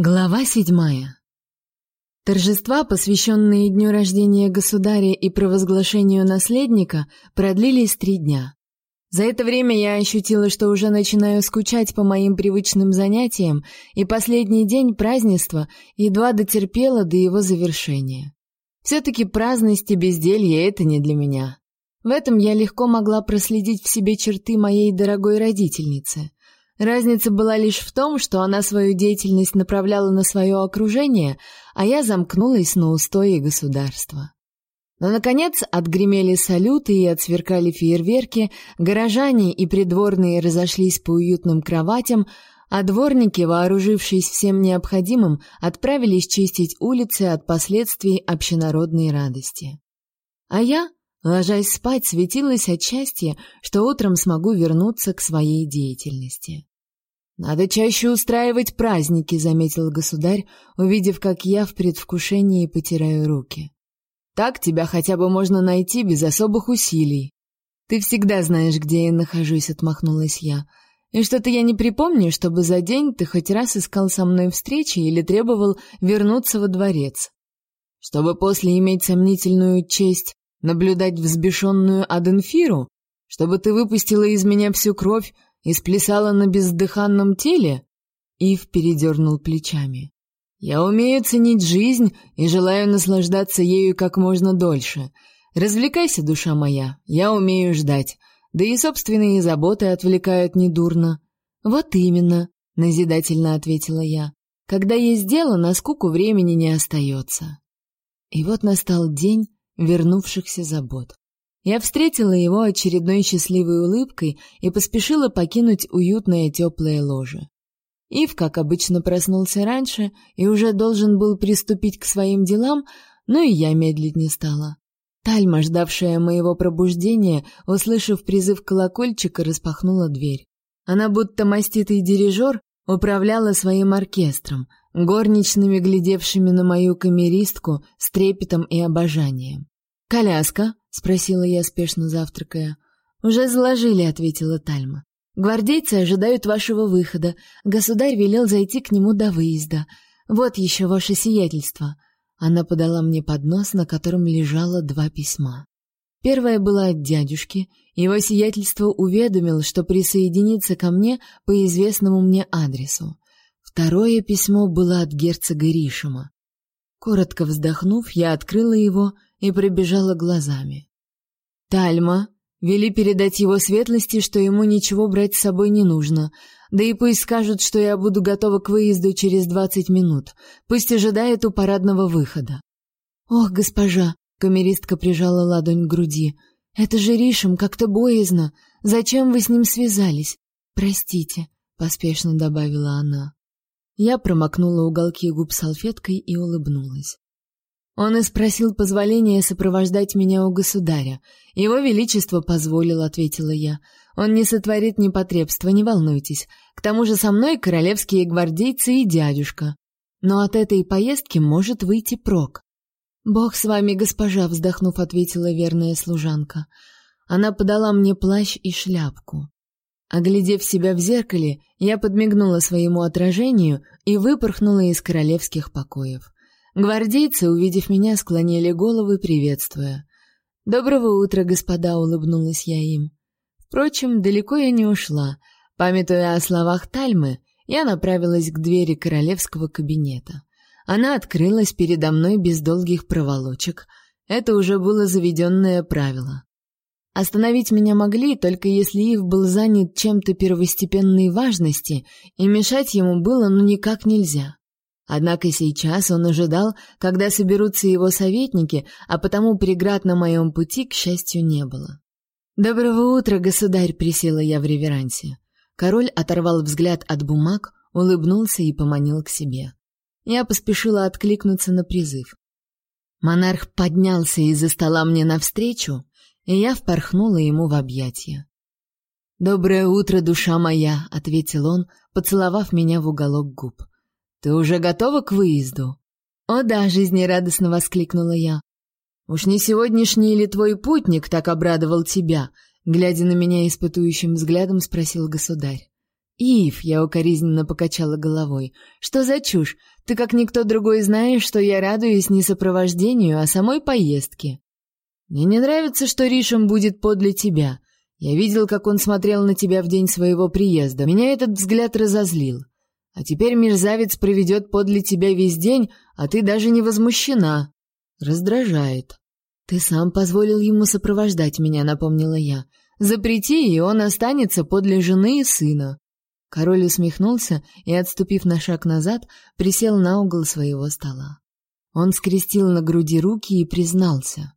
Глава седьмая. Торжества, посвященные дню рождения государя и провозглашению наследника, продлились три дня. За это время я ощутила, что уже начинаю скучать по моим привычным занятиям, и последний день празднества едва дотерпела до его завершения. Все-таки праздность и безделье — это не для меня. В этом я легко могла проследить в себе черты моей дорогой родительницы — Разница была лишь в том, что она свою деятельность направляла на свое окружение, а я замкнулась на устои государства. Но, наконец, отгремели салюты и отсверкали фейерверки, горожане и придворные разошлись по уютным кроватям, а дворники, вооружившись всем необходимым, отправились чистить улицы от последствий общенародной радости. А я, ложась спать, светилась от счастья, что утром смогу вернуться к своей деятельности. Надо чаще устраивать праздники, заметил государь, увидев, как я в предвкушении потираю руки. Так тебя хотя бы можно найти без особых усилий. Ты всегда знаешь, где я нахожусь, отмахнулась я. И что-то я не припомню, чтобы за день ты хоть раз искал со мной встречи или требовал вернуться во дворец. Чтобы после иметь сомнительную честь наблюдать взбешенную Аденфиру, чтобы ты выпустила из меня всю кровь, и сплясала на бездыханном теле? Ив передернул плечами. Я умею ценить жизнь и желаю наслаждаться ею как можно дольше. Развлекайся, душа моя, я умею ждать. Да и собственные заботы отвлекают недурно. Вот именно, назидательно ответила я. Когда есть дело, на скуку времени не остается. И вот настал день вернувшихся забот. Я встретила его очередной счастливой улыбкой и поспешила покинуть уютное теплое ложе. Ив, как обычно, проснулся раньше и уже должен был приступить к своим делам, но и я медлить не стала. Тальма, ждавшая моего пробуждения, услышав призыв колокольчика, распахнула дверь. Она будто маститый дирижер управляла своим оркестром, горничными, глядевшими на мою камеристку с трепетом и обожанием. «Коляска?» — спросила я, спешно завтракая. «Уже заложили», — ответила Тальма. «Гвардейцы ожидают вашего выхода. Государь велел зайти к нему до выезда. Вот еще ваше сиятельство». Она подала мне поднос, на котором лежало два письма. Первое было от дядюшки. Его сиятельство уведомил, что присоединится ко мне по известному мне адресу. Второе письмо было от герцога Ришима. Коротко вздохнув, я открыла его и пробежала глазами. Тальма вели передать его светлости, что ему ничего брать с собой не нужно. Да и пусть скажут, что я буду готова к выезду через двадцать минут. Пусть ожидает у парадного выхода. Ох, госпожа, камеристка прижала ладонь к груди. Это же Ришем как-то боязно. Зачем вы с ним связались? Простите, поспешно добавила она. Я промокнула уголки губ салфеткой и улыбнулась. Он и спросил позволения сопровождать меня у государя. Его величество позволил, ответила я. Он не сотворит непотребства, не волнуйтесь. К тому же со мной королевские гвардейцы и дядюшка. Но от этой поездки может выйти прок. Бог с вами, госпожа, вздохнув, ответила верная служанка. Она подала мне плащ и шляпку. Оглядев себя в зеркале, я подмигнула своему отражению и выпорхнула из королевских покоев. Гвардейцы, увидев меня, склонили головы, приветствуя. «Доброго утра, господа!» — улыбнулась я им. Впрочем, далеко я не ушла. Памятуя о словах Тальмы, я направилась к двери королевского кабинета. Она открылась передо мной без долгих проволочек. Это уже было заведенное правило. Остановить меня могли, только если Ив был занят чем-то первостепенной важности, и мешать ему было ну никак нельзя. Однако сейчас он ожидал, когда соберутся его советники, а потому преград на моем пути, к счастью, не было. «Доброго утра, государь!» — присела я в реверансе. Король оторвал взгляд от бумаг, улыбнулся и поманил к себе. Я поспешила откликнуться на призыв. Монарх поднялся из-за стола мне навстречу, и я впорхнула ему в объятия. «Доброе утро, душа моя!» — ответил он, поцеловав меня в уголок губ. Ты уже готова к выезду? О да, жизнерадостно воскликнула я. Уж не сегодняшний ли твой путник так обрадовал тебя? глядя на меня испытующим взглядом, спросил государь. Ив, я укоризненно покачала головой. Что за чушь? Ты как никто другой знаешь, что я радуюсь не сопровождению, а самой поездке. Мне не нравится, что Ришем будет подле тебя. Я видел, как он смотрел на тебя в день своего приезда. Меня этот взгляд разозлил. А теперь мерзавец проведет подле тебя весь день, а ты даже не возмущена. Раздражает. Ты сам позволил ему сопровождать меня, напомнила я. Запрети, и он останется подле жены и сына. Король усмехнулся и, отступив на шаг назад, присел на угол своего стола. Он скрестил на груди руки и признался: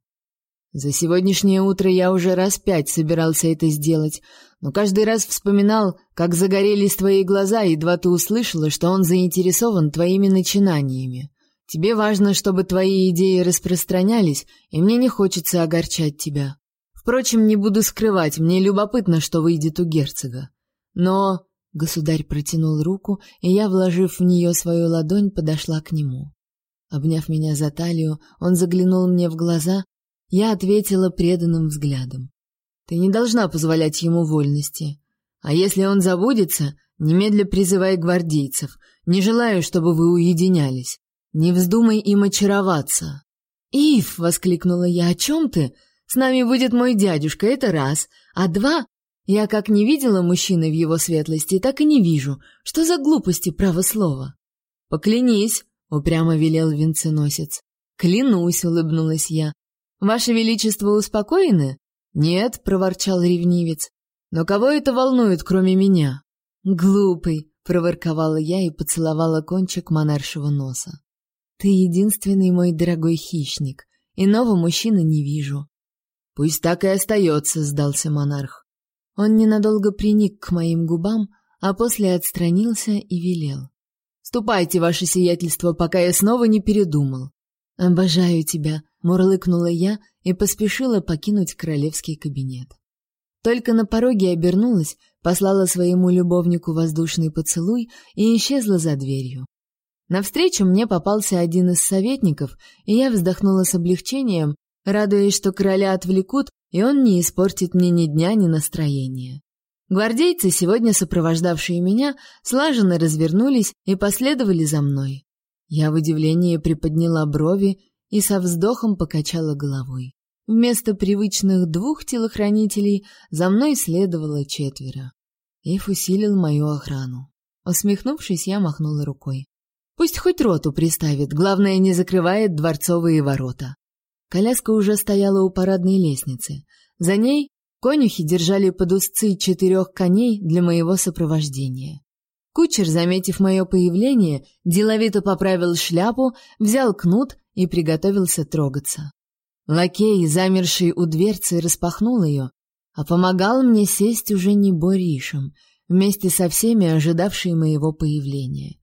"За сегодняшнее утро я уже раз пять собирался это сделать, но каждый раз вспоминал, как загорелись твои глаза, едва ты услышала, что он заинтересован твоими начинаниями. Тебе важно, чтобы твои идеи распространялись, и мне не хочется огорчать тебя. Впрочем, не буду скрывать, мне любопытно, что выйдет у герцога. Но Государь протянул руку, и я, вложив в нее свою ладонь, подошла к нему. Обняв меня за талию, он заглянул мне в глаза, я ответила преданным взглядом. Ты не должна позволять ему вольности. А если он забудется, немедля призывай гвардейцев. Не желаю, чтобы вы уединялись. Не вздумай им очароваться. Ив, воскликнула я. О чем ты? С нами будет мой дядюшка, это раз, а два я как не видела мужчины в его светлости, так и не вижу. Что за глупости, право слово? Поклянись, упрямо велел венценосец. Клянусь, улыбнулась я. Ваше величество успокоены? Нет, проворчал ревнивец. Но кого это волнует, кроме меня? Глупый, проворковала я и поцеловала кончик монаршего носа. Ты единственный мой дорогой хищник. Иного мужчины не вижу. Пусть так и остается», — сдался монарх. Он ненадолго приник к моим губам, а после отстранился и велел: "Ступайте, ваше сиятельство, пока я снова не передумал". "Обожаю тебя", мурлыкнула я и поспешила покинуть королевский кабинет. Только на пороге обернулась, послала своему любовнику воздушный поцелуй и исчезла за дверью. Навстречу мне попался один из советников, и я вздохнула с облегчением, радуясь, что короля отвлекут и он не испортит мне ни дня, ни настроения. Гвардейцы, сегодня сопровождавшие меня, слаженно развернулись и последовали за мной. Я в удивлении приподняла брови и со вздохом покачала головой. Вместо привычных двух телохранителей за мной следовало четверо. Ив усилил мою охрану. Усмехнувшись, я махнула рукой. Пусть хоть роту приставит, главное, не закрывает дворцовые ворота. Коляска уже стояла у парадной лестницы. За ней конюхи держали под узцы четырех коней для моего сопровождения. Кучер, заметив мое появление, деловито поправил шляпу, взял кнут и приготовился трогаться. Лакей, замерший у дверцы, распахнул ее, а помогал мне сесть уже не Боришем, вместе со всеми ожидавшими моего появления.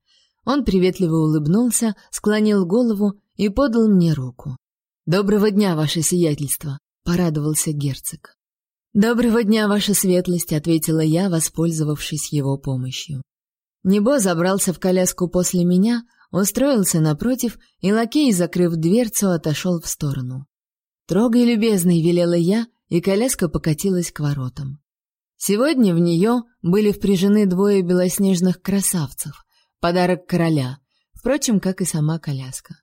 Он приветливо улыбнулся, склонил голову и подал мне руку. Доброго дня, ваше сиятельство, порадовался герцог. Доброго дня, ваша светлость, ответила я, воспользовавшись его помощью. Небо забрался в коляску после меня, устроился напротив, и лакей, закрыв дверцу, отошел в сторону. "Трогай, любезный", велела я, и коляска покатилась к воротам. Сегодня в нее были впряжены двое белоснежных красавцев, подарок короля, впрочем, как и сама коляска.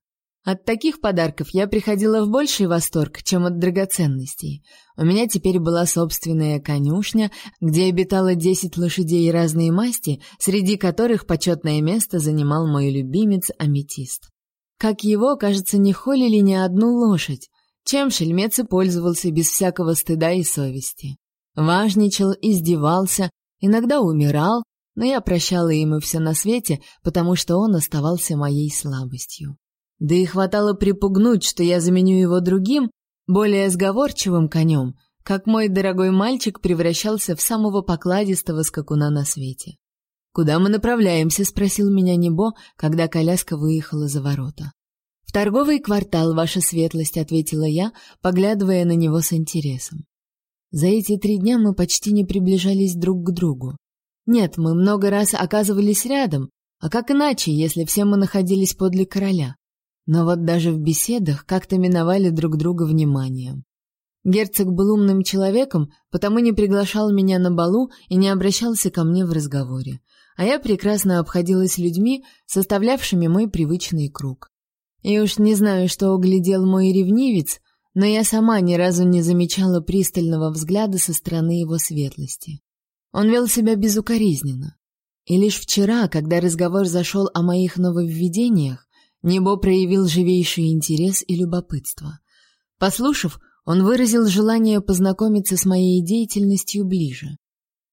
От таких подарков я приходила в больший восторг, чем от драгоценностей. У меня теперь была собственная конюшня, где обитало десять лошадей разной масти, среди которых почетное место занимал мой любимец Аметист. Как его, кажется, не холили ни одну лошадь, чем шельмец и пользовался без всякого стыда и совести. Важничал, издевался, иногда умирал, но я прощала ему все на свете, потому что он оставался моей слабостью. Да и хватало припугнуть, что я заменю его другим, более сговорчивым конем, как мой дорогой мальчик превращался в самого покладистого скакуна на свете. «Куда мы направляемся?» — спросил меня Небо, когда коляска выехала за ворота. «В торговый квартал, ваша светлость», — ответила я, поглядывая на него с интересом. За эти три дня мы почти не приближались друг к другу. Нет, мы много раз оказывались рядом, а как иначе, если все мы находились подле короля? Но вот даже в беседах как-то миновали друг друга вниманием. Герцог был умным человеком, потому не приглашал меня на балу и не обращался ко мне в разговоре. А я прекрасно обходилась людьми, составлявшими мой привычный круг. И уж не знаю, что углядел мой ревнивец, но я сама ни разу не замечала пристального взгляда со стороны его светлости. Он вел себя безукоризненно. И лишь вчера, когда разговор зашел о моих нововведениях, Небо проявил живейший интерес и любопытство. Послушав, он выразил желание познакомиться с моей деятельностью ближе.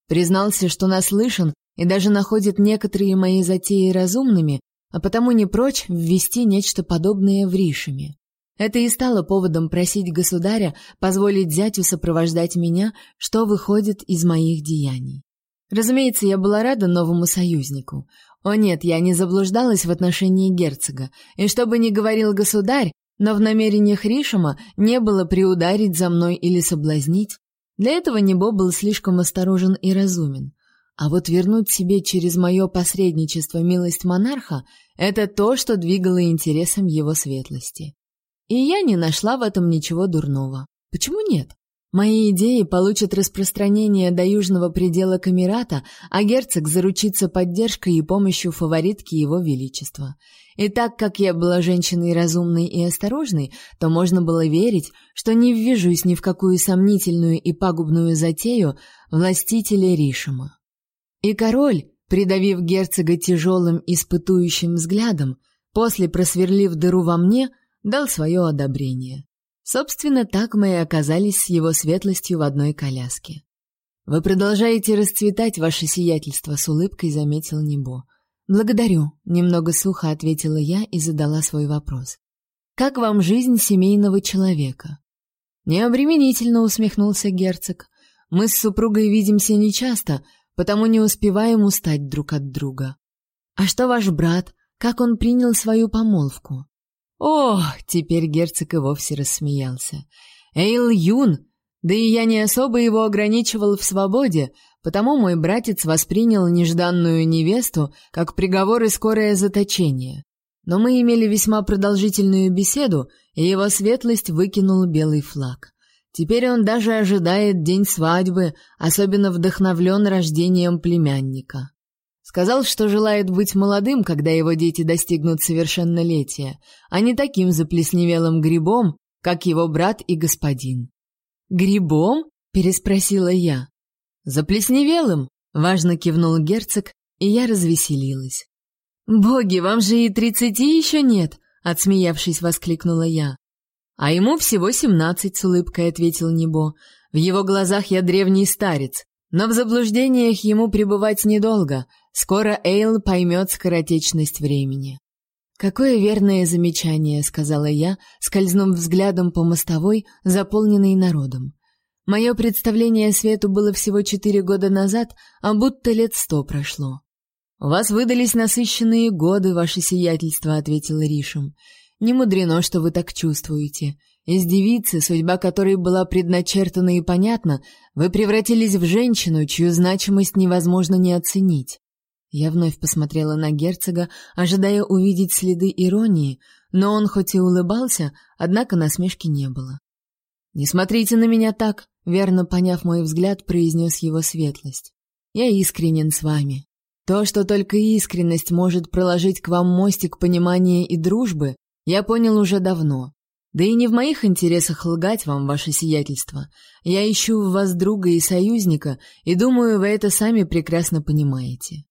Признался, что наслышан и даже находит некоторые мои затеи разумными, а потому не прочь ввести нечто подобное в Ришами. Это и стало поводом просить государя позволить зятю сопровождать меня, что выходит из моих деяний. Разумеется, я была рада новому союзнику. О нет, я не заблуждалась в отношении герцога, и что бы ни говорил государь, но в намерениях Ришима не было приударить за мной или соблазнить. Для этого Небо был слишком осторожен и разумен. А вот вернуть себе через мое посредничество милость монарха — это то, что двигало интересом его светлости. И я не нашла в этом ничего дурного. Почему нет? Мои идеи получат распространение до южного предела Камерата, а герцог заручится поддержкой и помощью фаворитки его величества. И так как я была женщиной разумной и осторожной, то можно было верить, что не ввяжусь ни в какую сомнительную и пагубную затею властителя Ришима. И король, придавив герцога тяжелым испытующим взглядом, после просверлив дыру во мне, дал свое одобрение. Собственно, так мы и оказались с его светлостью в одной коляске. Вы продолжаете расцветать, ваше сиятельство, с улыбкой заметил Небо. Благодарю, немного сухо ответила я и задала свой вопрос. Как вам жизнь семейного человека? Необременительно усмехнулся герцог. Мы с супругой видимся нечасто, потому не успеваем устать друг от друга. А что ваш брат? Как он принял свою помолвку? О, теперь герцог и вовсе рассмеялся. Эйл юн, да и я не особо его ограничивал в свободе, потому мой братец воспринял нежданную невесту как приговор и скорое заточение. Но мы имели весьма продолжительную беседу, и его светлость выкинул белый флаг. Теперь он даже ожидает день свадьбы, особенно вдохновлен рождением племянника. Сказал, что желает быть молодым, когда его дети достигнут совершеннолетия, а не таким заплесневелым грибом, как его брат и господин. «Грибом?» — переспросила я. «Заплесневелым?» — важно кивнул герцог, и я развеселилась. «Боги, вам же и тридцати еще нет!» — отсмеявшись, воскликнула я. «А ему всего семнадцать», — с улыбкой ответил Небо. «В его глазах я древний старец, но в заблуждениях ему пребывать недолго. Скоро Эйл поймет скоротечность времени. Какое верное замечание, сказала я, скользнув взглядом по мостовой, заполненной народом. Мое представление о свету было всего четыре года назад, а будто лет сто прошло. У вас выдались насыщенные годы, ваше сиятельство, ответил Ришем. Не мудрено, что вы так чувствуете. Из девицы, судьба которой была предначертана и понятна, вы превратились в женщину, чью значимость невозможно не оценить. Я вновь посмотрела на герцога, ожидая увидеть следы иронии, но он хоть и улыбался, однако насмешки не было. «Не смотрите на меня так», — верно поняв мой взгляд, произнес его светлость. «Я искренен с вами. То, что только искренность может проложить к вам мостик понимания и дружбы, я понял уже давно. Да и не в моих интересах лгать вам, ваше сиятельство. Я ищу в вас друга и союзника, и думаю, вы это сами прекрасно понимаете.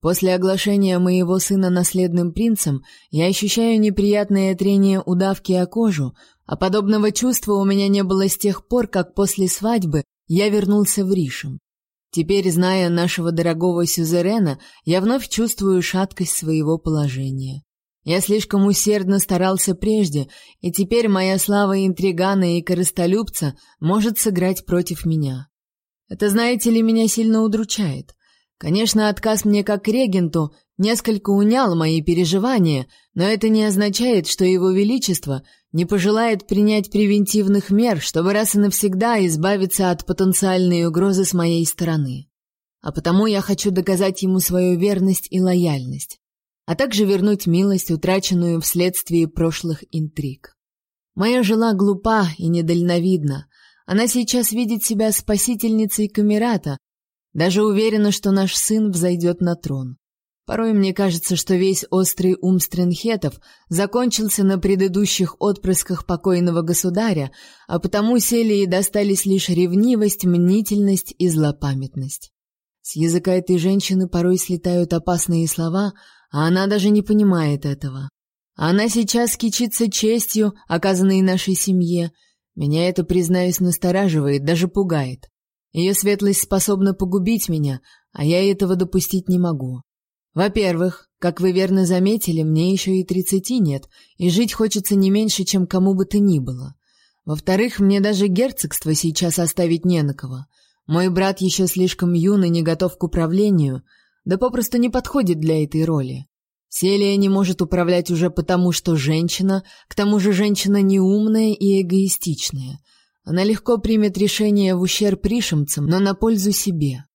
После оглашения моего сына наследным принцем я ощущаю неприятное трение удавки о кожу, а подобного чувства у меня не было с тех пор, как после свадьбы я вернулся в Ришем. Теперь, зная нашего дорогого сюзерена, я вновь чувствую шаткость своего положения. Я слишком усердно старался прежде, и теперь моя слава интригана и корыстолюбца может сыграть против меня. Это, знаете ли, меня сильно удручает. Конечно, отказ мне как регенту несколько унял мои переживания, но это не означает, что его величество не пожелает принять превентивных мер, чтобы раз и навсегда избавиться от потенциальной угрозы с моей стороны. А потому я хочу доказать ему свою верность и лояльность а также вернуть милость, утраченную вследствие прошлых интриг. Моя жила глупа и недальновидна, Она сейчас видит себя спасительницей Камерата, даже уверена, что наш сын взойдет на трон. Порой мне кажется, что весь острый ум Стрэнхетов закончился на предыдущих отпрысках покойного государя, а потому Селии достались лишь ревнивость, мнительность и злопамятность. С языка этой женщины порой слетают опасные слова, а она даже не понимает этого. Она сейчас кичится честью, оказанной нашей семье. Меня это, признаюсь, настораживает, даже пугает. Ее светлость способна погубить меня, а я этого допустить не могу. Во-первых, как вы верно заметили, мне еще и тридцати нет, и жить хочется не меньше, чем кому бы то ни было. Во-вторых, мне даже герцогство сейчас оставить не на кого. Мой брат еще слишком юн и не готов к управлению, да попросту не подходит для этой роли. Селия не может управлять уже потому, что женщина, к тому же женщина неумная и эгоистичная. Она легко примет решение в ущерб пришимцам, но на пользу себе.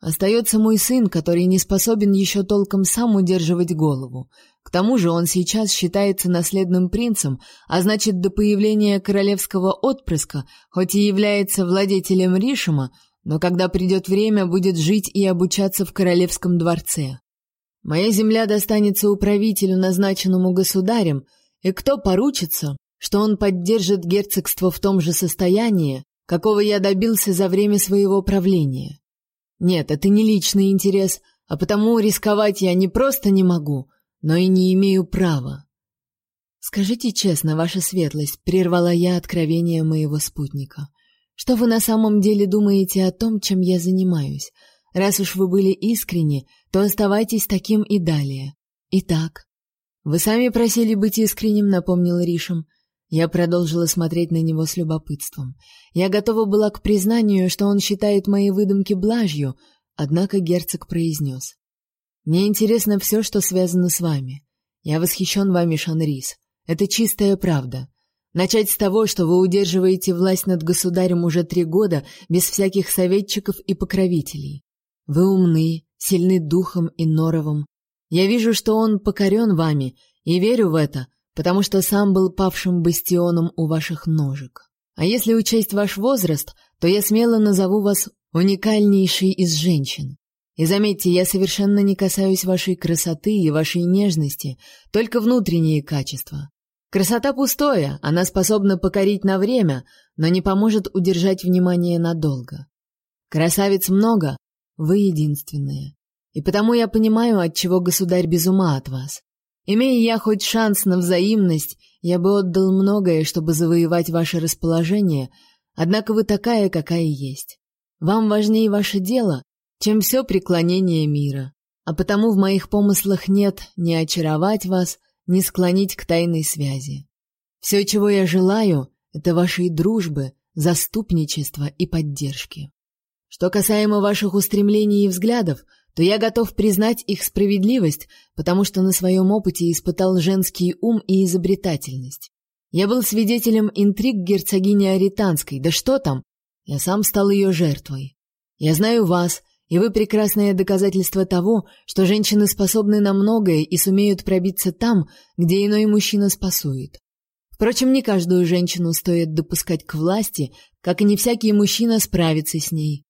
Остается мой сын, который не способен еще толком сам удерживать голову. К тому же он сейчас считается наследным принцем, а значит, до появления королевского отпрыска, хоть и является владетелем Ришима, но когда придет время, будет жить и обучаться в королевском дворце. Моя земля достанется управителю, назначенному государем, и кто поручится, что он поддержит герцогство в том же состоянии, какого я добился за время своего правления. Нет, это не личный интерес, а потому рисковать я не просто не могу, но и не имею права. Скажите честно, ваша светлость, прервала я откровение моего спутника. Что вы на самом деле думаете о том, чем я занимаюсь? Раз уж вы были искренни, то оставайтесь таким и далее. Итак, вы сами просили быть искренним, напомнил Ришем. Я продолжила смотреть на него с любопытством. Я готова была к признанию, что он считает мои выдумки блажью, однако герцог произнес. «Мне интересно все, что связано с вами. Я восхищен вами, Шанрис. Это чистая правда. Начать с того, что вы удерживаете власть над государем уже три года без всяких советчиков и покровителей. Вы умны, сильны духом и норовом. Я вижу, что он покорен вами, и верю в это, потому что сам был павшим бастионом у ваших ножек. А если учесть ваш возраст, то я смело назову вас уникальнейшей из женщин. И заметьте, я совершенно не касаюсь вашей красоты и вашей нежности, только внутренние качества. Красота пустое, она способна покорить на время, но не поможет удержать внимание надолго. Красавиц много, вы единственная. И потому я понимаю, от чего государь без ума от вас. Имея я хоть шанс на взаимность, я бы отдал многое, чтобы завоевать ваше расположение, однако вы такая, какая есть. Вам важнее ваше дело, чем все преклонение мира, а потому в моих помыслах нет ни очаровать вас, ни склонить к тайной связи. Все, чего я желаю, это вашей дружбы, заступничества и поддержки. Что касаемо ваших устремлений и взглядов, то я готов признать их справедливость, потому что на своем опыте испытал женский ум и изобретательность. Я был свидетелем интриг герцогини Аританской, да что там, я сам стал ее жертвой. Я знаю вас, и вы прекрасное доказательство того, что женщины способны на многое и сумеют пробиться там, где иной мужчина спасует. Впрочем, не каждую женщину стоит допускать к власти, как и не всякий мужчина справится с ней.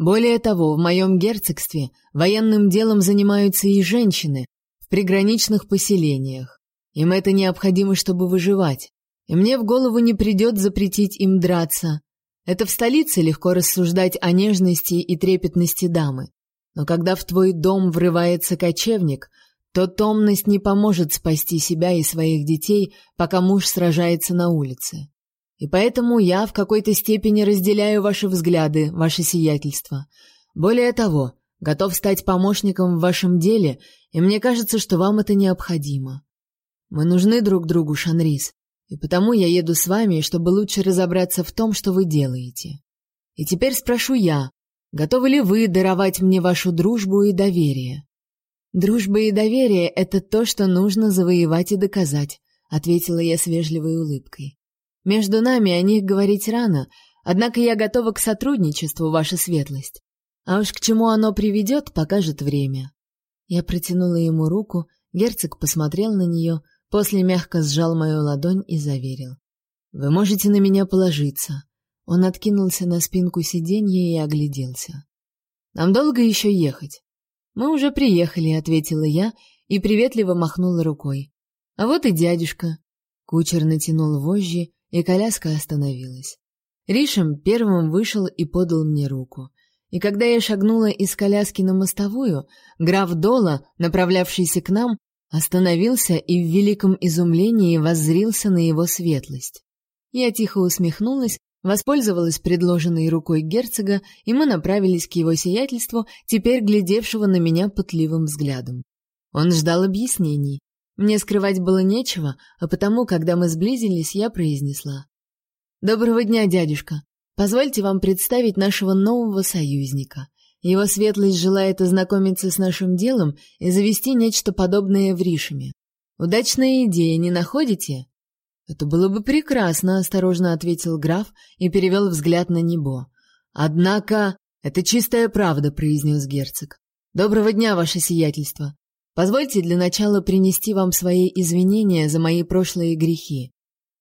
Более того, в моем герцогстве военным делом занимаются и женщины в приграничных поселениях. Им это необходимо, чтобы выживать. И мне в голову не придет запретить им драться. Это в столице легко рассуждать о нежности и трепетности дамы. Но когда в твой дом врывается кочевник, то томность не поможет спасти себя и своих детей, пока муж сражается на улице. И поэтому я в какой-то степени разделяю ваши взгляды, ваше сиятельство. Более того, готов стать помощником в вашем деле, и мне кажется, что вам это необходимо. Мы нужны друг другу, Шанрис, и потому я еду с вами, чтобы лучше разобраться в том, что вы делаете. И теперь спрошу я, готовы ли вы даровать мне вашу дружбу и доверие? Дружба и доверие это то, что нужно завоевать и доказать, ответила я с вежливой улыбкой. Между нами о них говорить рано, однако я готова к сотрудничеству, ваша светлость. А уж к чему оно приведет, покажет время. Я протянула ему руку, герцог посмотрел на нее, после мягко сжал мою ладонь и заверил: "Вы можете на меня положиться. Он откинулся на спинку сиденья и огляделся. Нам долго еще ехать? Мы уже приехали, ответила я и приветливо махнула рукой. А вот и дядюшка. Кучер натянул вожжи, и коляска остановилась. Ришем первым вышел и подал мне руку. И когда я шагнула из коляски на мостовую, граф Дола, направлявшийся к нам, остановился и в великом изумлении воззрился на его светлость. Я тихо усмехнулась, воспользовалась предложенной рукой герцога, и мы направились к его сиятельству, теперь глядевшего на меня пытливым взглядом. Он ждал объяснений. Мне скрывать было нечего, а потому, когда мы сблизились, я произнесла: Доброго дня, дядюшка. Позвольте вам представить нашего нового союзника. Его светлость желает ознакомиться с нашим делом и завести нечто подобное в Ришеме. Удачная идея, не находите? Это было бы прекрасно, осторожно ответил граф и перевел взгляд на небо. Однако, это чистая правда, произнес герцог. Доброго дня, ваше сиятельство. Позвольте для начала принести вам свои извинения за мои прошлые грехи.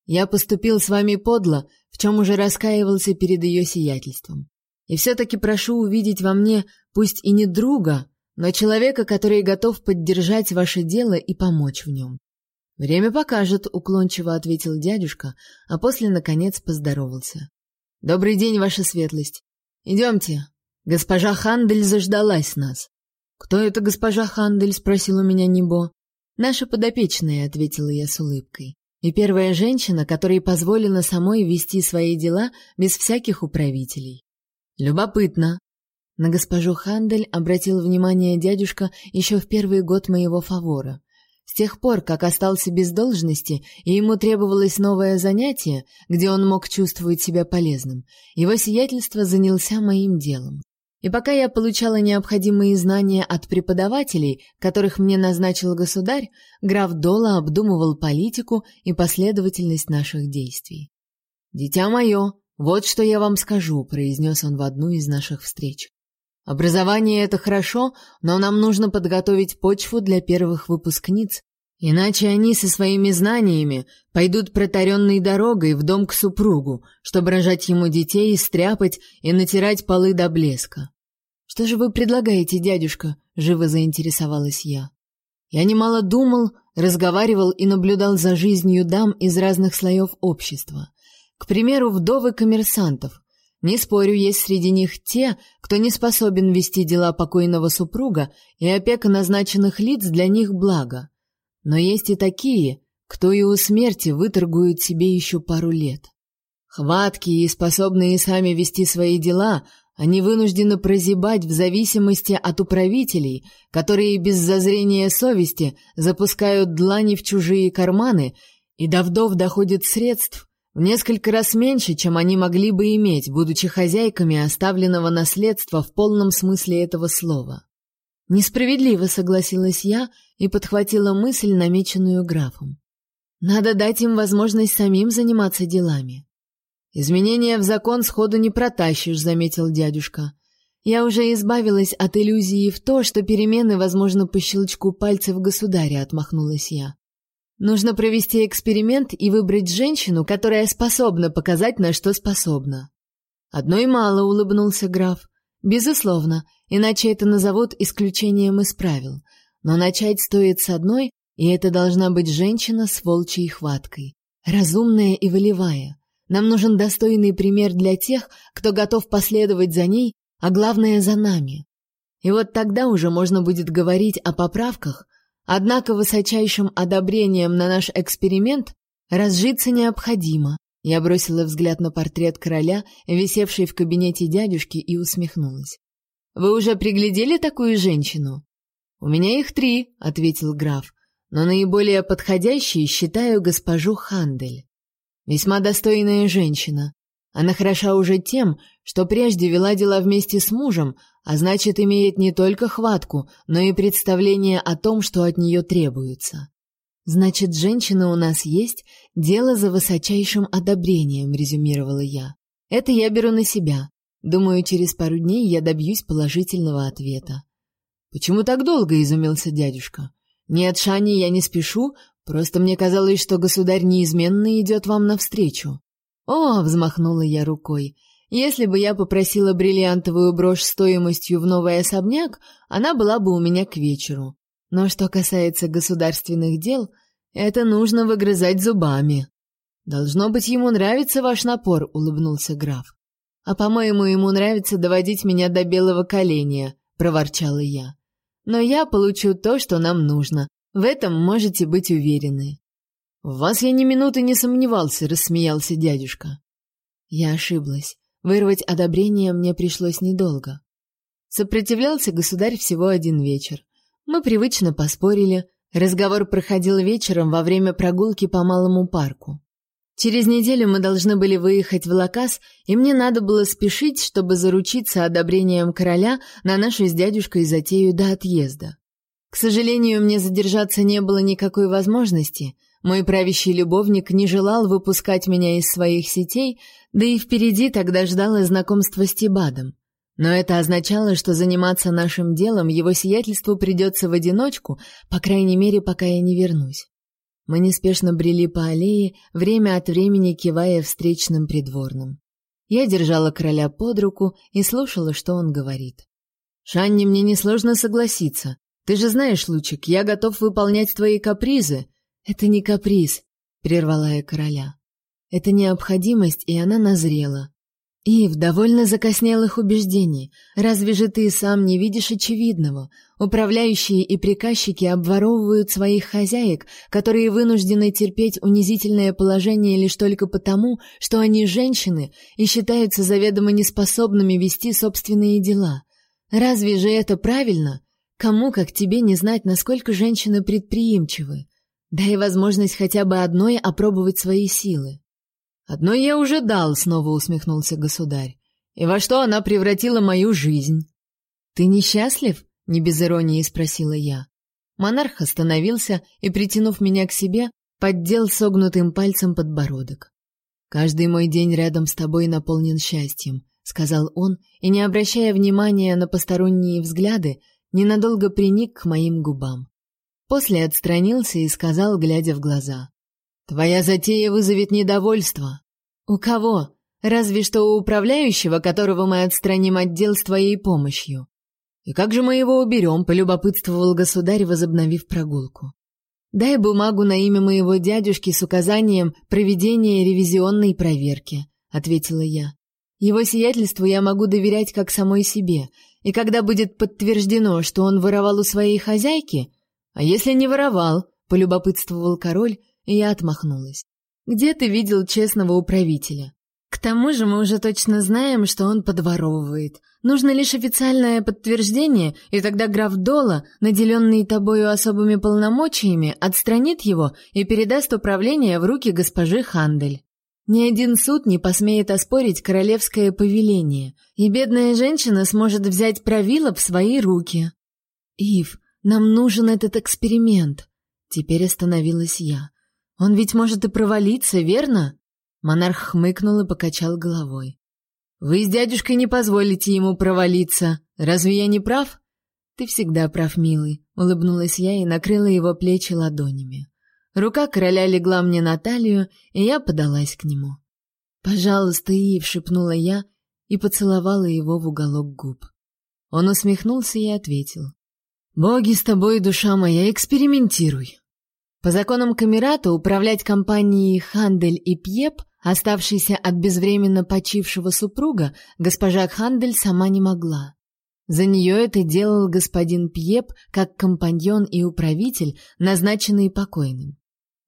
Я поступил с вами подло, в чем уже раскаивался перед ее сиятельством. И все-таки прошу увидеть во мне, пусть и не друга, но человека, который готов поддержать ваше дело и помочь в нем. Время покажет, уклончиво ответил дядюшка, а после наконец поздоровался. Добрый день, ваша светлость. Идемте. Госпожа Хандель заждалась нас. Кто это госпожа Хандель? спросил у меня Небо. Наша подопечная, ответила я с улыбкой и первая женщина, которой позволено самой вести свои дела без всяких управителей. Любопытно. На госпожу Хандель обратил внимание дядюшка еще в первый год моего фавора. С тех пор, как остался без должности, и ему требовалось новое занятие, где он мог чувствовать себя полезным, его сиятельство занялся моим делом. И пока я получала необходимые знания от преподавателей, которых мне назначил государь, граф Дола обдумывал политику и последовательность наших действий. «Дитя мое, вот что я вам скажу», — произнес он в одну из наших встреч. «Образование — это хорошо, но нам нужно подготовить почву для первых выпускниц, иначе они со своими знаниями пойдут протаренной дорогой в дом к супругу, чтобы рожать ему детей, стряпать и натирать полы до блеска. Что же вы предлагаете, дядюшка? живо заинтересовалась я. Я немало думал, разговаривал и наблюдал за жизнью дам из разных слоев общества. К примеру, вдовы коммерсантов. Не спорю, есть среди них те, кто не способен вести дела покойного супруга, и опека назначенных лиц для них благо. Но есть и такие, кто и у смерти выторгует себе еще пару лет. Хваткие и способные сами вести свои дела, они вынуждены прозябать в зависимости от управителей, которые без зазрения совести запускают длани в чужие карманы, и до вдов доходит средств в несколько раз меньше, чем они могли бы иметь, будучи хозяйками оставленного наследства в полном смысле этого слова. Несправедливо согласилась я и подхватила мысль, намеченную графом. Надо дать им возможность самим заниматься делами. Изменения в закон сходу не протащишь, заметил дядюшка. Я уже избавилась от иллюзии в то, что перемены возможны по щелчку пальцев государя, отмахнулась я. Нужно провести эксперимент и выбрать женщину, которая способна показать, на что способна. Одной мало, улыбнулся граф. Безусловно, иначе это назовут исключением из правил. Но начать стоит с одной, и это должна быть женщина с волчьей хваткой, разумная и волевая. Нам нужен достойный пример для тех, кто готов последовать за ней, а главное за нами. И вот тогда уже можно будет говорить о поправках, однако высочайшим одобрением на наш эксперимент разжиться необходимо. Я бросила взгляд на портрет короля, висевший в кабинете дядюшки, и усмехнулась. Вы уже приглядели такую женщину? У меня их три, ответил граф, но наиболее подходящей считаю госпожу Хандель. Весьма достойная женщина. Она хороша уже тем, что прежде вела дела вместе с мужем, а значит, имеет не только хватку, но и представление о том, что от нее требуется. Значит, женщина у нас есть, дело за высочайшим одобрением, резюмировала я. Это я беру на себя. Думаю, через пару дней я добьюсь положительного ответа. Почему так долго, изумился дядюшка. Нет, Шани, я не спешу, Просто мне казалось, что государь неизменно идет вам навстречу. О, взмахнула я рукой. Если бы я попросила бриллиантовую брошь стоимостью в новый особняк, она была бы у меня к вечеру. Но что касается государственных дел, это нужно выгрызать зубами. Должно быть, ему нравится ваш напор, улыбнулся граф. А по-моему, ему нравится доводить меня до белого коленя, проворчала я. Но я получу то, что нам нужно. В этом можете быть уверены. В вас я ни минуты не сомневался, рассмеялся дядюшка. Я ошиблась. Вырвать одобрение мне пришлось недолго. Сопротивлялся государь всего один вечер. Мы привычно поспорили. Разговор проходил вечером во время прогулки по малому парку. Через неделю мы должны были выехать в Лакас, и мне надо было спешить, чтобы заручиться одобрением короля на нашу с дядюшкой затею до отъезда. К сожалению, мне задержаться не было никакой возможности. Мой правящий любовник не желал выпускать меня из своих сетей, да и впереди тогда ждало знакомство с Тибадом. Но это означало, что заниматься нашим делом его сиятельству придется в одиночку, по крайней мере, пока я не вернусь. Мы неспешно брели по аллее, время от времени кивая встречным придворным. Я держала короля под руку и слушала, что он говорит. «Шанни, мне несложно согласиться. Ты же знаешь, Лучик, я готов выполнять твои капризы». «Это не каприз», — прервала я короля. Это необходимость, и она назрела. Ив, довольно закоснелых убеждений. Разве же ты сам не видишь очевидного? Управляющие и приказчики обворовывают своих хозяек, которые вынуждены терпеть унизительное положение лишь только потому, что они женщины и считаются заведомо неспособными вести собственные дела. Разве же это правильно? Кому, как тебе, не знать, насколько женщины предприимчивы? Дай возможность хотя бы одной опробовать свои силы. Одно я уже дал, снова усмехнулся государь. И во что она превратила мою жизнь? Ты несчастлив? не без иронии спросила я. Монарх остановился и, притянув меня к себе, поддел согнутым пальцем подбородок. Каждый мой день рядом с тобой наполнен счастьем, сказал он, и не обращая внимания на посторонние взгляды, ненадолго приник к моим губам. После отстранился и сказал, глядя в глаза: Твоя затея вызовет недовольство. У кого? Разве что у управляющего, которого мы отстраним от дел с твоей помощью. И как же мы его уберем?» — полюбопытствовал государь, возобновив прогулку. Дай бумагу на имя моего дядюшки с указанием проведения ревизионной проверки, ответила я. Его сиятельству я могу доверять как самой себе, и когда будет подтверждено, что он воровал у своей хозяйки, а если не воровал, полюбопытствовал король, я отмахнулась. Где ты видел честного управителя? К тому же мы уже точно знаем, что он подворовывает. Нужно лишь официальное подтверждение, и тогда граф Дола, наделенный тобою особыми полномочиями, отстранит его и передаст управление в руки госпожи Хандель. Ни один суд не посмеет оспорить королевское повеление, и бедная женщина сможет взять правило в свои руки. Ив, нам нужен этот эксперимент. Теперь остановилась я. Он ведь может и провалиться, верно? Монарх хмыкнул и покачал головой. Вы с дядюшкой не позволите ему провалиться. Разве я не прав? Ты всегда прав, милый, улыбнулась я и накрыла его плечи ладонями. Рука короля легла мне на талию, и я подалась к нему. "Пожалуйста, Ив", шепнула я и поцеловала его в уголок губ. Он усмехнулся и ответил: "Боги с тобой, душа моя, экспериментируй. По законам Камерата управлять компанией Хандель и Пьеп, оставшейся от безвременно почившего супруга, госпожа Хандель сама не могла. За нее это делал господин Пьеп как компаньон и управитель, назначенный покойным.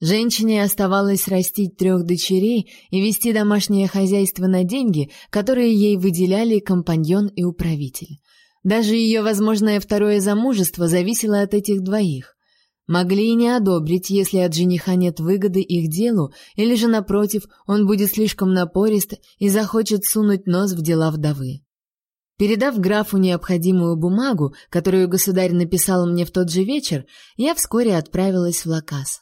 Женщине оставалось растить трех дочерей и вести домашнее хозяйство на деньги, которые ей выделяли компаньон и управитель. Даже ее возможное второе замужество зависело от этих двоих. Могли и не одобрить, если от жениха нет выгоды их делу, или же напротив, он будет слишком напорист и захочет сунуть нос в дела вдовы. Передав графу необходимую бумагу, которую государь написал мне в тот же вечер, я вскоре отправилась в Лакас.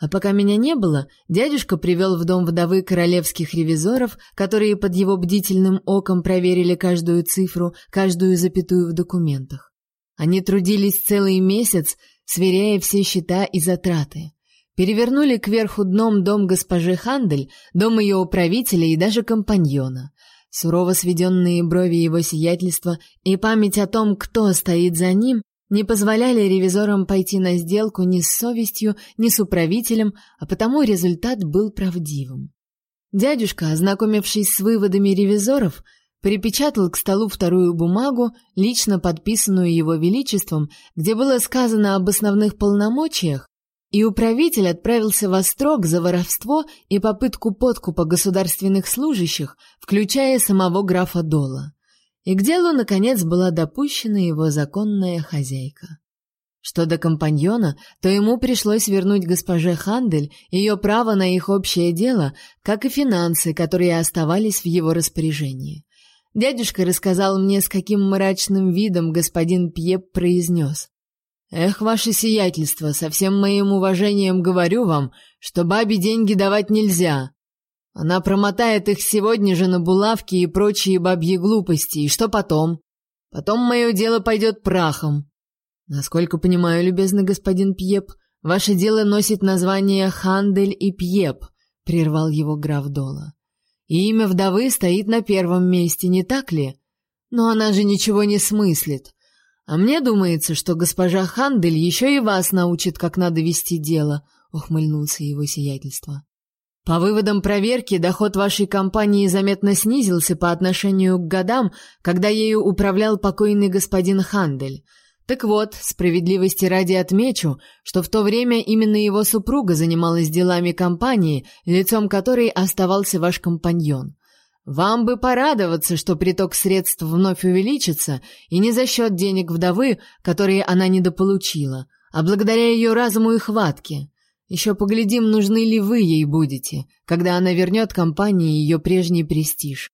А пока меня не было, дядюшка привел в дом вдовы королевских ревизоров, которые под его бдительным оком проверили каждую цифру, каждую запятую в документах. Они трудились целый месяц, сверяя все счета и затраты. Перевернули кверху дном дом госпожи Хандель, дом ее управителя и даже компаньона. Сурово сведенные брови его сиятельства и память о том, кто стоит за ним, не позволяли ревизорам пойти на сделку ни с совестью, ни с управителем, а потому результат был правдивым. Дядюшка, ознакомившись с выводами ревизоров, припечатал к столу вторую бумагу, лично подписанную его величеством, где было сказано об основных полномочиях, и управитель отправился в острог за воровство и попытку подкупа государственных служащих, включая самого графа Дола. И к делу, наконец, была допущена его законная хозяйка. Что до компаньона, то ему пришлось вернуть госпоже Хандель ее право на их общее дело, как и финансы, которые оставались в его распоряжении. Дядюшка рассказал мне, с каким мрачным видом господин Пьеп произнес. «Эх, ваше сиятельство, со всем моим уважением говорю вам, что бабе деньги давать нельзя. Она промотает их сегодня же на булавки и прочие бабьи глупости, и что потом? Потом мое дело пойдет прахом. Насколько понимаю, любезный господин Пьеп, ваше дело носит название Хандель и Пьеп», — прервал его граф Дола. И имя вдовы стоит на первом месте, не так ли? Но она же ничего не смыслит. А мне думается, что госпожа Хандель еще и вас научит, как надо вести дело, ухмыльнулся его сиятельство. По выводам проверки, доход вашей компании заметно снизился по отношению к годам, когда ею управлял покойный господин Хандель. Так вот, справедливости ради отмечу, что в то время именно его супруга занималась делами компании, лицом которой оставался ваш компаньон. Вам бы порадоваться, что приток средств вновь увеличится, и не за счет денег вдовы, которые она недополучила, а благодаря ее разуму и хватке. Еще поглядим, нужны ли вы ей будете, когда она вернет компании ее прежний престиж.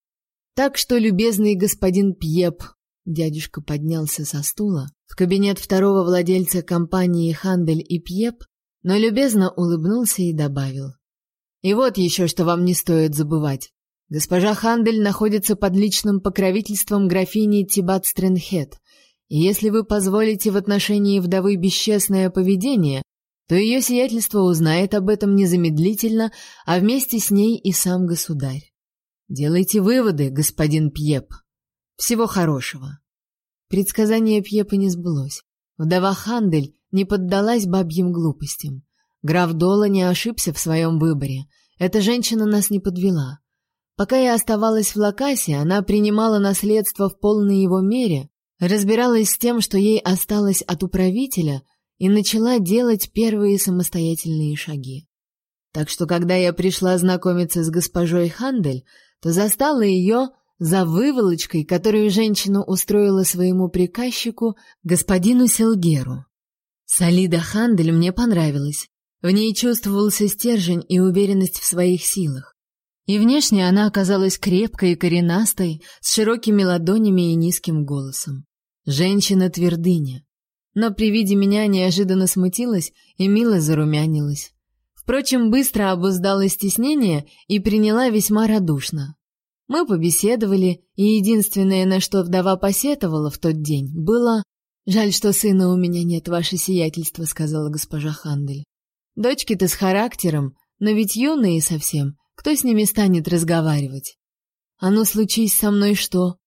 Так что, любезный господин Пьеп, Дядюшка поднялся со стула в кабинет второго владельца компании Хандель и Пьеп, но любезно улыбнулся и добавил: "И вот еще что вам не стоит забывать. Госпожа Хандель находится под личным покровительством графини Тибат Стренхет, и если вы позволите в отношении вдовы бесчестное поведение, то ее сиятельство узнает об этом незамедлительно, а вместе с ней и сам государь. Делайте выводы, господин Пьеп". Всего хорошего. Предсказание Пьепа не сбылось. Вдова Хандель не поддалась бабьим глупостям. Граф Дола не ошибся в своем выборе. Эта женщина нас не подвела. Пока я оставалась в Лакасе, она принимала наследство в полной его мере, разбиралась с тем, что ей осталось от управителя, и начала делать первые самостоятельные шаги. Так что, когда я пришла знакомиться с госпожой Хандель, то застала ее за выволочкой, которую женщина устроила своему приказчику, господину Селгеру. Салида Хандель мне понравилась. В ней чувствовался стержень и уверенность в своих силах. И внешне она оказалась крепкой и коренастой, с широкими ладонями и низким голосом. Женщина-твердыня. Но при виде меня неожиданно смутилась и мило зарумянилась. Впрочем, быстро обуздала стеснение и приняла весьма радушно. Мы побеседовали, и единственное, на что вдова посетовала в тот день, было «Жаль, что сына у меня нет, ваше сиятельство», — сказала госпожа Хандель. «Дочки-то с характером, но ведь юные совсем, кто с ними станет разговаривать? А ну, случись со мной что?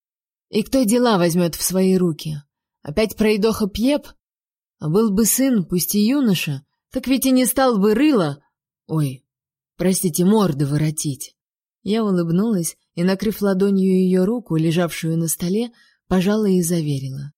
И кто дела возьмет в свои руки? Опять пройдоха Пьеп? А был бы сын, пусть и юноша, так ведь и не стал бы рыло... Ой, простите, морды воротить». Я улыбнулась и, накрыв ладонью ее руку, лежавшую на столе, пожала и заверила.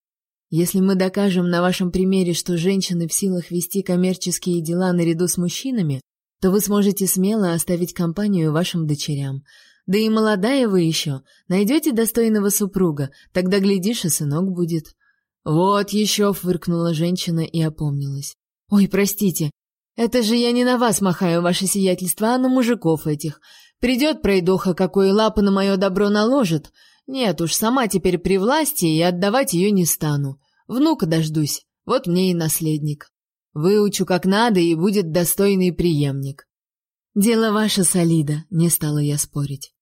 Если мы докажем на вашем примере, что женщины в силах вести коммерческие дела наряду с мужчинами, то вы сможете смело оставить компанию вашим дочерям. Да и молодая вы еще, найдете достойного супруга, тогда, глядишь, и сынок будет. Вот еще, фыркнула женщина и опомнилась. Ой, простите, это же я не на вас махаю, ваше сиятельство, а на мужиков этих. Придет пройдоха, какой лапы на мое добро наложит. Нет уж, сама теперь при власти и отдавать ее не стану. Внука дождусь, вот мне и наследник. Выучу как надо, и будет достойный преемник. Дело ваше, Солида, не стала я спорить.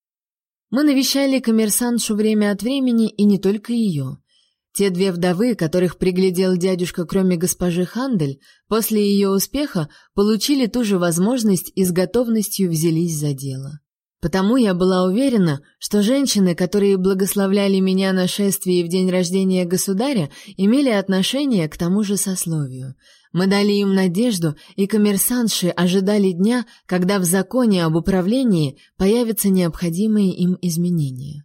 Мы навещали коммерсантшу время от времени, и не только ее. Те две вдовы, которых приглядел дядюшка, кроме госпожи Хандель, после ее успеха получили ту же возможность и с готовностью взялись за дело. Потому я была уверена, что женщины, которые благословляли меня на шествии в день рождения государя, имели отношение к тому же сословию. Мы дали им надежду, и коммерсантши ожидали дня, когда в законе об управлении появятся необходимые им изменения.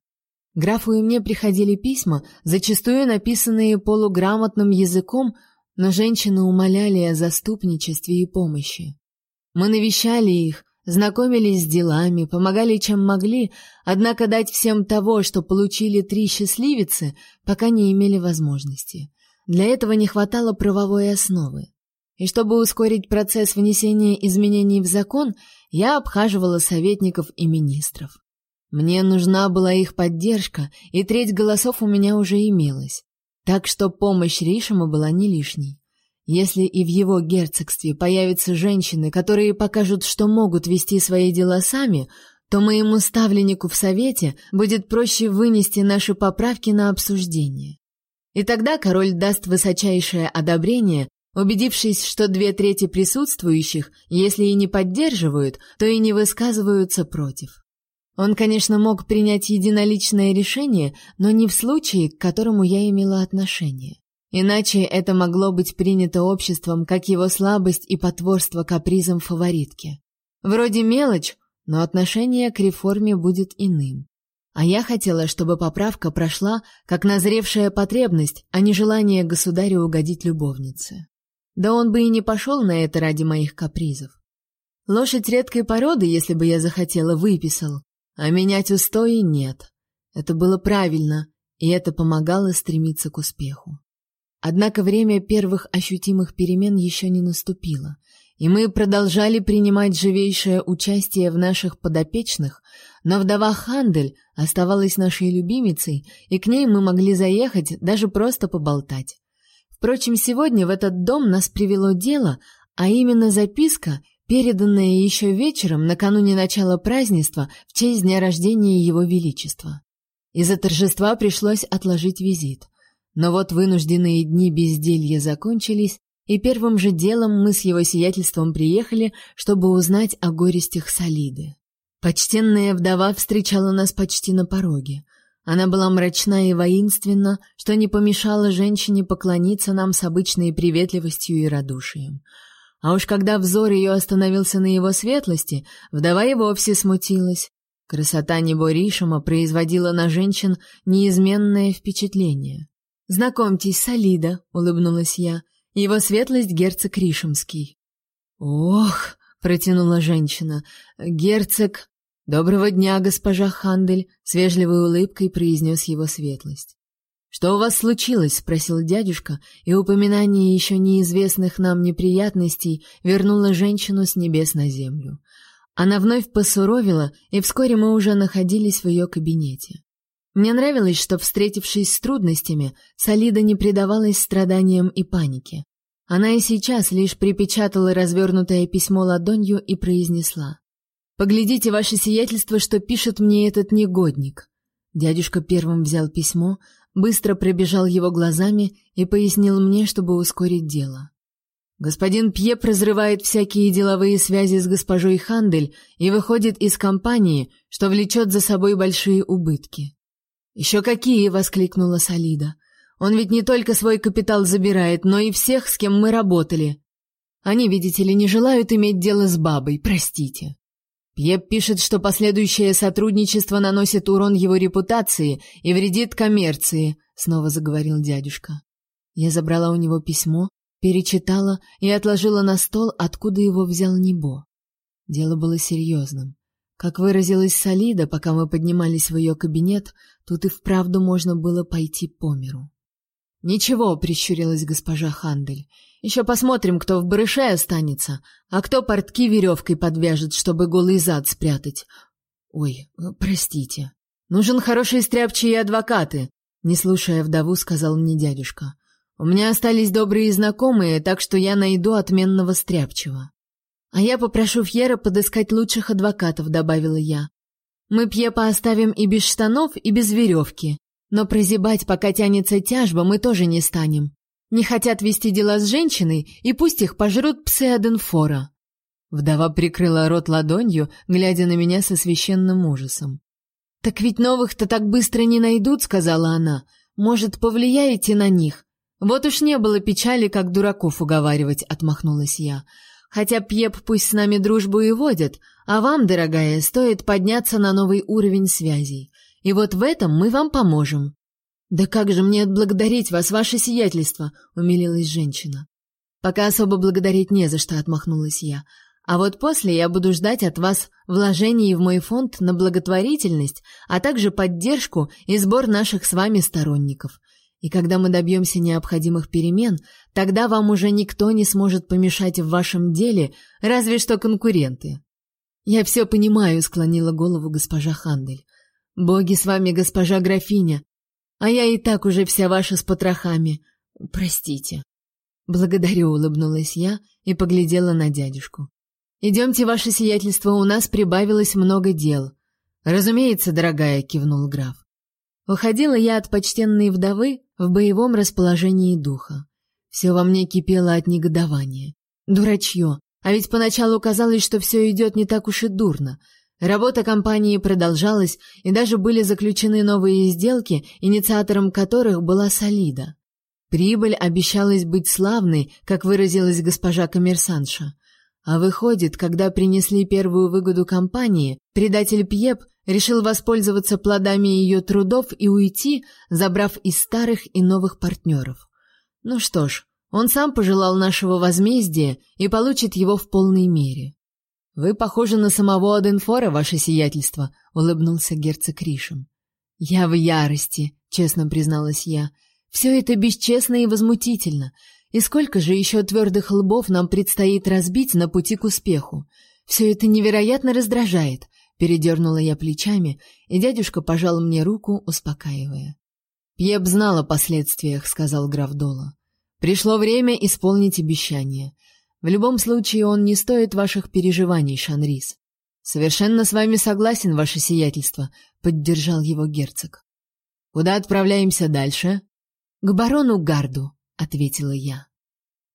Графу и мне приходили письма, зачастую написанные полуграмотным языком, но женщины умоляли о заступничестве и помощи. Мы навещали их, знакомились с делами, помогали чем могли, однако дать всем того, что получили три счастливицы, пока не имели возможности. Для этого не хватало правовой основы. И чтобы ускорить процесс внесения изменений в закон, я обхаживала советников и министров. Мне нужна была их поддержка, и треть голосов у меня уже имелась. Так что помощь Ришима была не лишней. Если и в его герцогстве появятся женщины, которые покажут, что могут вести свои дела сами, то моему ставленнику в совете будет проще вынести наши поправки на обсуждение. И тогда король даст высочайшее одобрение, убедившись, что две трети присутствующих, если и не поддерживают, то и не высказываются против. Он, конечно, мог принять единоличное решение, но не в случае, к которому я имела отношение. Иначе это могло быть принято обществом как его слабость и потворство капризам фаворитки. Вроде мелочь, но отношение к реформе будет иным. А я хотела, чтобы поправка прошла как назревшая потребность, а не желание государю угодить любовнице. Да он бы и не пошел на это ради моих капризов. Лошадь редкой породы, если бы я захотела, выписал, а менять устои нет. Это было правильно, и это помогало стремиться к успеху. Однако время первых ощутимых перемен еще не наступило, и мы продолжали принимать живейшее участие в наших подопечных, но вдова Хандель оставалась нашей любимицей, и к ней мы могли заехать, даже просто поболтать. Впрочем, сегодня в этот дом нас привело дело, а именно записка, переданное еще вечером накануне начала празднества в честь дня рождения его величества. Из-за торжества пришлось отложить визит. Но вот вынужденные дни безделья закончились, и первым же делом мы с его сиятельством приехали, чтобы узнать о горестях Солиды. Почтенная вдова встречала нас почти на пороге. Она была мрачна и воинственна, что не помешало женщине поклониться нам с обычной приветливостью и радушием. А уж когда взор ее остановился на его светлости, вдова и вовсе смутилась. Красота Неборишима производила на женщин неизменное впечатление. «Знакомьтесь, Солида», — улыбнулась я, — «его светлость герцог Ришемский». «Ох», — протянула женщина, — «герцог...» «Доброго дня, госпожа Хандель», — с вежливой улыбкой произнес его светлость. «Что у вас случилось?» — спросил дядюшка, и упоминание еще неизвестных нам неприятностей вернуло женщину с небес на землю. Она вновь посуровила, и вскоре мы уже находились в ее кабинете. Мне нравилось, что, встретившись с трудностями, Солида не предавалась страданиям и панике. Она и сейчас лишь припечатала развернутое письмо ладонью и произнесла. «Поглядите, ваше сиятельство, что пишет мне этот негодник». Дядюшка первым взял письмо, быстро пробежал его глазами и пояснил мне, чтобы ускорить дело. Господин Пьеп разрывает всякие деловые связи с госпожой Хандель и выходит из компании, что влечет за собой большие убытки. «Еще какие!» — воскликнула Солида. «Он ведь не только свой капитал забирает, но и всех, с кем мы работали. Они, видите ли, не желают иметь дело с бабой, простите». Пьеп пишет, что последующее сотрудничество наносит урон его репутации и вредит коммерции, снова заговорил дядюшка. Я забрала у него письмо, перечитала и отложила на стол, откуда его взял Небо. Дело было серьезным. Как выразилась Солида, пока мы поднимались в ее кабинет, тут и вправду можно было пойти по миру. Ничего, прищурилась госпожа Хандель. Еще посмотрим, кто в барыше останется, а кто портки веревкой подвяжет, чтобы голый зад спрятать. Ой, простите. Нужен хороший стряпчий и адвокаты, не слушая вдову, сказал мне дядюшка. У меня остались добрые знакомые, так что я найду отменного стряпчего. А я попрошу Фьера подыскать лучших адвокатов, добавила я. Мы Пьепа оставим и без штанов, и без веревки. Но прозябать, пока тянется тяжба, мы тоже не станем. Не хотят вести дела с женщиной, и пусть их пожрут псы Аденфора. Вдова прикрыла рот ладонью, глядя на меня со священным ужасом. Так ведь новых-то так быстро не найдут, сказала она. Может, повлияете на них? Вот уж не было печали, как дураков уговаривать, отмахнулась я. Хотя Пьеп пусть с нами дружбу и водят, а вам, дорогая, стоит подняться на новый уровень связей. И вот в этом мы вам поможем. Да как же мне отблагодарить вас, ваше сиятельство, умилилась женщина. Пока особо благодарить не за что, отмахнулась я. А вот после я буду ждать от вас вложений в мой фонд на благотворительность, а также поддержку и сбор наших с вами сторонников. И когда мы добьемся необходимых перемен, тогда вам уже никто не сможет помешать в вашем деле, разве что конкуренты. Я все понимаю, склонила голову госпожа Хандель. Боги с вами, госпожа графиня. А я и так уже вся ваша с потрохами. Простите. Благодарю, улыбнулась я и поглядела на дядюшку. Идемте, ваше сиятельство, у нас прибавилось много дел. Разумеется, дорогая, кивнул граф. Уходила я от почтенной вдовы в боевом расположении духа. Все во мне кипело от негодования. Дурачье. А ведь поначалу казалось, что все идет не так уж и дурно. Работа компании продолжалась, и даже были заключены новые сделки, инициатором которых была Солида. Прибыль обещалась быть славной, как выразилась госпожа коммерсантша. А выходит, когда принесли первую выгоду компании, предатель Пьеп решил воспользоваться плодами ее трудов и уйти, забрав из старых и новых партнеров. Ну что ж, он сам пожелал нашего возмездия и получит его в полной мере. Вы похожи на самого Аденфора, ваше сиятельство, улыбнулся герцог Ришем. Я в ярости, честно призналась я. Все это бесчестно и возмутительно. И сколько же еще твердых лбов нам предстоит разбить на пути к успеху? Все это невероятно раздражает. Передернула я плечами, и дядюшка пожал мне руку, успокаивая. «Пьеп знал о последствиях», — сказал граф Дола. «Пришло время исполнить обещание. В любом случае он не стоит ваших переживаний, Шанрис». «Совершенно с вами согласен, ваше сиятельство», — поддержал его герцог. «Куда отправляемся дальше?» «К барону Гарду», — ответила я.